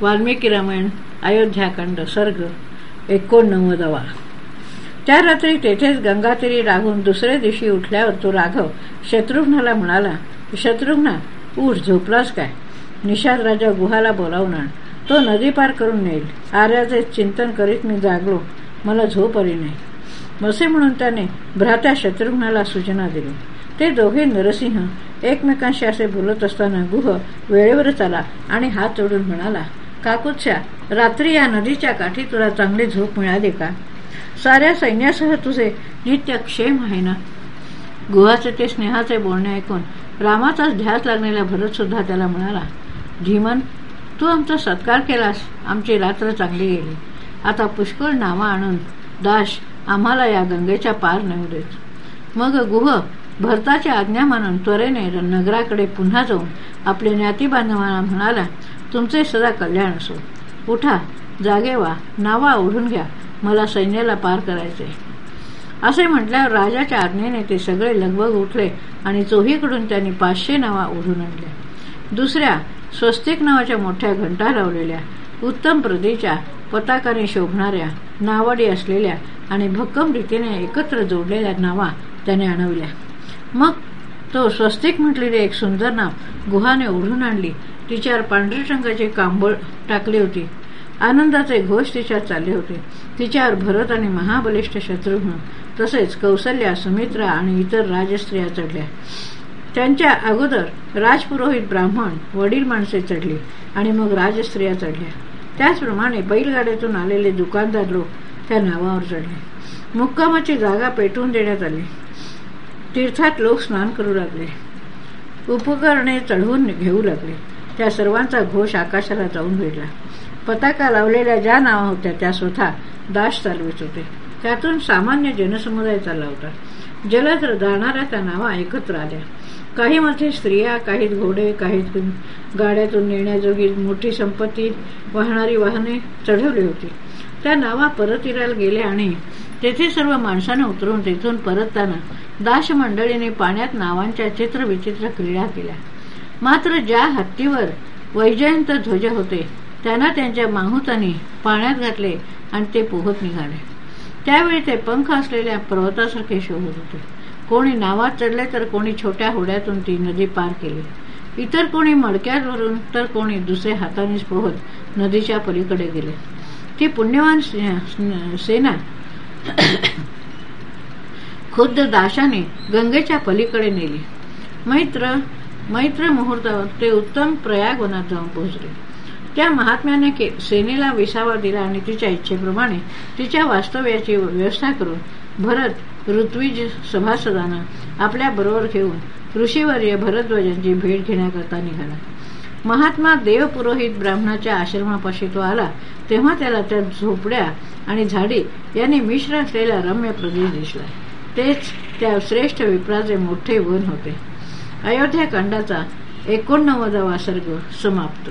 वाल्मिकी रामायण अयोध्याकांड सर्ग एकोणनव्वदवा. त्या रात्री तेथेच गंगातीरी राहून दुसऱ्या दिवशी उठल्यावर तो राघव शत्रुघ्नाला म्हणाला शत्रुघ्ना उठ झोपलास काय? निषाद राजा गुहाला बोलावून आण तो नदी पार करून नेईल. आर्याचे चिंतन करीत मी जागलो. मला झोप आली नाही. असे म्हणून त्याने भ्रात्या शत्रुघ्नाला सूचना दिली. ते दोघे नरसिंह एकमेकांशी असे बोलत असताना गुह वेळेवरच आला आणि हात जोडून म्हणाला काकुच्या. रात्री या नदीच्या काठी तुला चांगली झोप मिळाली का? साऱ्या सैन्यासह तुझे नित्य क्षेम आहे ना? गुहाचे ते स्नेहाचे बोलणे ऐकून रामाचाच ध्यास लागलेला भरत सुद्धा त्याला म्हणाला धीमन तू आमचा सत्कार केलास. आमची रात्र चांगली गेली. आता पुष्कळ नावा आणून दाश आम्हाला या गंगेच्या पार नेऊ देत. मग गुह भरताची आज्ञा मानून त्वरेने नगराकडे पुन्हा जाऊन आपले ज्ञातीबांधवांना म्हणाला तुमचे सदा कल्याण असो. उठा जागे वा नावा ओढून घ्या. मला सैन्याला पार करायचे असे म्हटल्यावर राजाच्या आज्ञेने ते सगळे लगबग उठले आणि चोहीकडून त्यांनी पाचशे नावा ओढून आणल्या. दुसऱ्या स्वस्तिक नावाच्या मोठ्या घंटा लावलेल्या उत्तम प्रदेच्या पताकाने शोभणाऱ्या नावाडी असलेल्या आणि भक्कम रीतीने एकत्र जोडलेल्या नावा त्याने आणवल्या. मग तो स्वस्तिक म्हटलेली एक सुंदर नाव. गुहाने ओढून आणली. तिच्यावर पांढरी रंगाचे कांबळ टाकले होते. आनंदाचे घोष तिच्यात चालले होते. तिच्यावर भरत आणि महाबलिष्ठ शत्रुघ्न तसेच कौसल्या सुमित्रा आणि इतर राजस्त्रिया चढल्या त्यांच्या अगोदर राजपुरोहित ब्राह्मण वडील माणसे चढली आणि मग राजस्त्रिया चढल्या त्याचप्रमाणे बैलगाड्यातून आलेले दुकानदार लोक त्या नावावर चढले. मुक्कामाची जागा पेटवून देण्यात आली. तीर्थात लोक स्नान करू लागले. उपकरणे चढवून घेऊ लागले. त्या सर्वांचा घोष आकाशाला जाऊन भेटला. पताका लावलेल्या ज्या नावा होत्या त्या स्वतः दाश चालवित होते. त्यातून सामान्य जनसमुदाय चालला होता. जलद जाणाऱ्या त्या नावा एकत्र आल्या. काही मध्ये स्त्रिया काही घोडे काही गाड्यातून नेण्याजोगी मोठी संपत्ती वाहणारी वाहने चढवली होती. त्या नावा परतीराला गेल्या आणि तेथे सर्व माणसानं उतरून तेथून परतताना दाश मंडळीने पाण्यात नावांच्या चित्रविचित्र क्रीडा केल्या. मात्र ज्या हत्तीवर वैजयंत ध्वज होते त्यांना त्यांच्या माहुतांनी पाण्यात घातले आणि ते पोहत निघाले. त्यावेळी ते पंख असलेल्या पर्वतासारखे शोधत होते. कोणी नावात चढले तर कोणी छोट्या होड्यातून ती नदी पार केली. इतर कोणी मडक्यावरून तर कोणी दुसऱ्या हातानेच पोहत नदीच्या पलीकडे गेले. ती पुण्यवान सेना खुद्द दाशाने गंगेच्या पलीकडे नेली. मैत्र मैत्र मुहूर्तावर ते उत्तम प्रयागवनात जाऊन पोहोचले. त्या महात्म्याने सेनेला विसावा दिला आणि तिच्या इच्छेप्रमाणे तिच्या वास्तव्याची व्यवस्था करून भरत ऋत्विज सभासदांना आपल्या बरोबर घेऊन ऋषीवर्य भरद्वाजांची भेट घेण्याकरता निघाला. महात्मा देवपुरोहित ब्राह्मणाच्या आश्रमापाशी तो आला तेव्हा त्याला त्या झोपड्या आणि झाडी यांनी मिश्र असलेला रम्य प्रदेश दिसला. तेच त्या श्रेष्ठ विप्राचे मोठे वन होते. अयोध्या कांडाचा एकोणनव्वदावा सर्ग समाप्त.